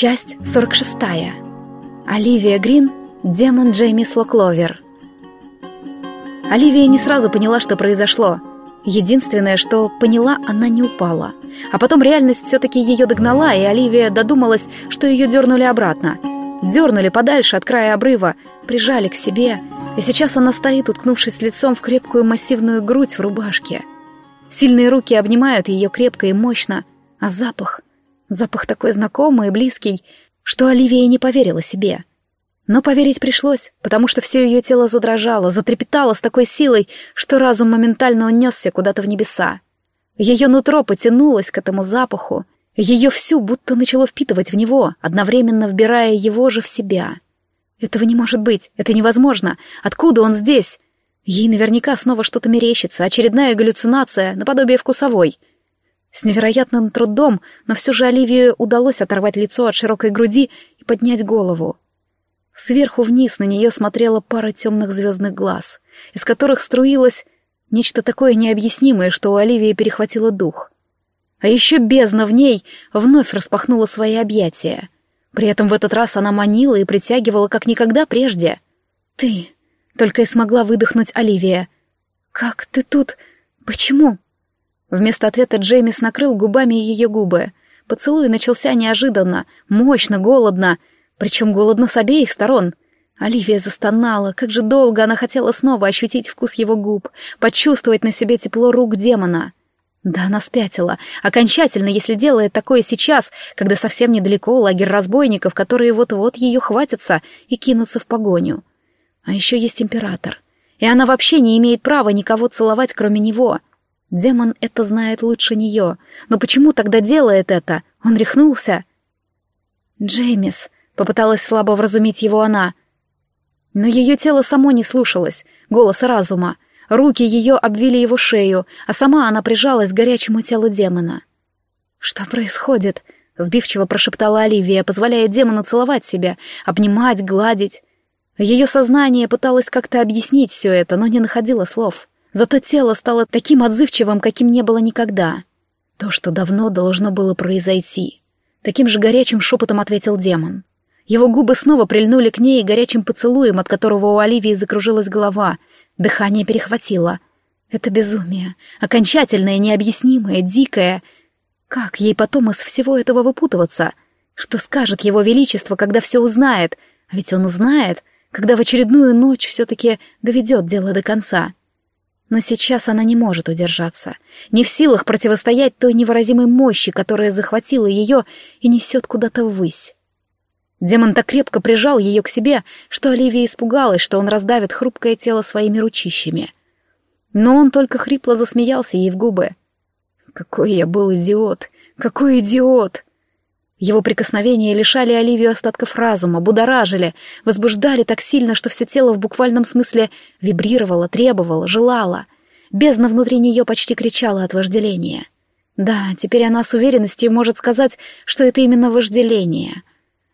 Часть 46. Оливия Грин, демон Джейми Слокловер. Оливия не сразу поняла, что произошло. Единственное, что поняла, она не упала. А потом реальность все-таки ее догнала, и Оливия додумалась, что ее дернули обратно. Дернули подальше от края обрыва, прижали к себе, и сейчас она стоит, уткнувшись лицом в крепкую массивную грудь в рубашке. Сильные руки обнимают ее крепко и мощно, а запах — Запах такой знакомый и близкий, что Оливия не поверила себе. Но поверить пришлось, потому что все ее тело задрожало, затрепетало с такой силой, что разум моментально унесся куда-то в небеса. Ее нутро потянулось к этому запаху, ее всю будто начало впитывать в него, одновременно вбирая его же в себя. Этого не может быть, это невозможно. Откуда он здесь? Ей наверняка снова что-то мерещится, очередная галлюцинация, наподобие вкусовой — с невероятным трудом, но все же Оливии удалось оторвать лицо от широкой груди и поднять голову. Сверху вниз на нее смотрела пара темных звездных глаз, из которых струилось нечто такое необъяснимое, что у Оливии перехватило дух. А еще бездна в ней вновь распахнула свои объятия. При этом в этот раз она манила и притягивала, как никогда прежде. «Ты...» — только и смогла выдохнуть Оливия. «Как ты тут? Почему?» Вместо ответа Джеймис накрыл губами ее губы. Поцелуй начался неожиданно, мощно, голодно, причем голодно с обеих сторон. Оливия застонала, как же долго она хотела снова ощутить вкус его губ, почувствовать на себе тепло рук демона. Да, она спятила, окончательно, если делает такое сейчас, когда совсем недалеко лагерь разбойников, которые вот-вот ее хватятся и кинутся в погоню. А еще есть император, и она вообще не имеет права никого целовать, кроме него — Демон это знает лучше нее. Но почему тогда делает это? Он рехнулся? «Джеймис», — попыталась слабо вразумить его она. Но ее тело само не слушалось, голос разума. Руки ее обвили его шею, а сама она прижалась к горячему телу демона. «Что происходит?» — сбивчиво прошептала Оливия, позволяя демону целовать себя, обнимать, гладить. Ее сознание пыталось как-то объяснить все это, но не находило слов. Зато тело стало таким отзывчивым, каким не было никогда. То, что давно должно было произойти. Таким же горячим шепотом ответил демон. Его губы снова прильнули к ней горячим поцелуем, от которого у Оливии закружилась голова. Дыхание перехватило. Это безумие. Окончательное, необъяснимое, дикое. Как ей потом из всего этого выпутываться? Что скажет его величество, когда все узнает? А ведь он узнает, когда в очередную ночь все-таки доведет дело до конца. Но сейчас она не может удержаться, не в силах противостоять той невыразимой мощи, которая захватила ее и несет куда-то ввысь. Демон так крепко прижал ее к себе, что Оливия испугалась, что он раздавит хрупкое тело своими ручищами. Но он только хрипло засмеялся ей в губы. «Какой я был идиот! Какой идиот!» Его прикосновения лишали Оливию остатков разума, будоражили, возбуждали так сильно, что все тело в буквальном смысле вибрировало, требовало, желало. Бездна внутри нее почти кричала от вожделения. Да, теперь она с уверенностью может сказать, что это именно вожделение.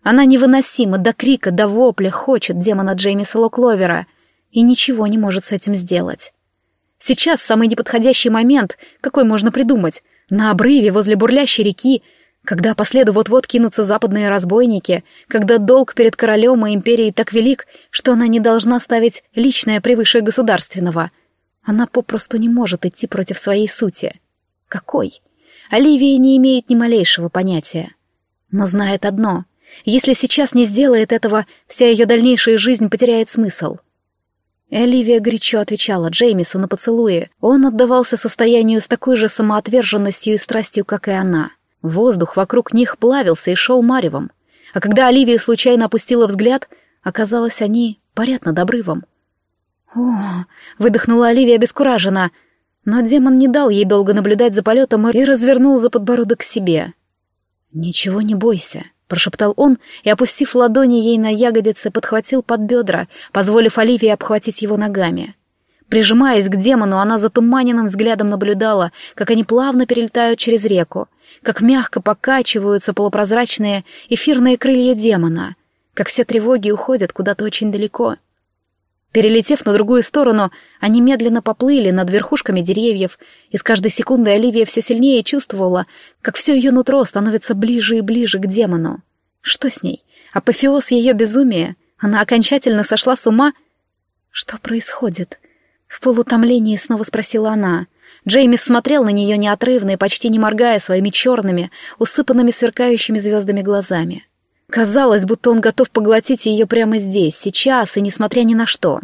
Она невыносима до крика, до вопля хочет демона Джеймиса Локловера и ничего не может с этим сделать. Сейчас самый неподходящий момент, какой можно придумать, на обрыве возле бурлящей реки — когда по следу вот-вот кинутся западные разбойники, когда долг перед королем и империей так велик, что она не должна ставить личное превыше государственного. Она попросту не может идти против своей сути. Какой? Оливия не имеет ни малейшего понятия. Но знает одно. Если сейчас не сделает этого, вся ее дальнейшая жизнь потеряет смысл. Оливия горячо отвечала Джеймису на поцелуи. Он отдавался состоянию с такой же самоотверженностью и страстью, как и она. Воздух вокруг них плавился и шел маревом. А когда Оливия случайно опустила взгляд, оказалось, они парят над обрывом. «О!» — выдохнула Оливия обескураженно. Но демон не дал ей долго наблюдать за полетом и развернул за подбородок к себе. «Ничего не бойся», — прошептал он и, опустив ладони ей на ягодицы, подхватил под бедра, позволив Оливии обхватить его ногами. Прижимаясь к демону, она затуманенным взглядом наблюдала, как они плавно перелетают через реку, как мягко покачиваются полупрозрачные эфирные крылья демона, как все тревоги уходят куда-то очень далеко. Перелетев на другую сторону, они медленно поплыли над верхушками деревьев, и с каждой секундой Оливия все сильнее чувствовала, как все ее нутро становится ближе и ближе к демону. Что с ней? Апофеоз ее безумия? Она окончательно сошла с ума? Что происходит? В полутомлении снова спросила она. Джеймис смотрел на нее неотрывно и почти не моргая своими черными, усыпанными сверкающими звездами глазами. Казалось, будто он готов поглотить ее прямо здесь, сейчас и несмотря ни на что.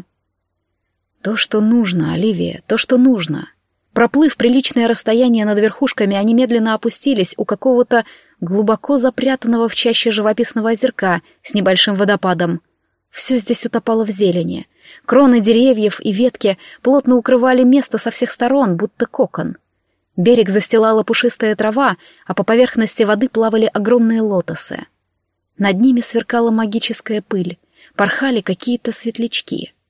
То, что нужно, Оливия, то, что нужно. Проплыв приличное расстояние над верхушками, они медленно опустились у какого-то глубоко запрятанного в чаще живописного озерка с небольшим водопадом. Все здесь утопало в зелени. Кроны деревьев и ветки плотно укрывали место со всех сторон, будто кокон. Берег застилала пушистая трава, а по поверхности воды плавали огромные лотосы. Над ними сверкала магическая пыль, порхали какие-то светлячки —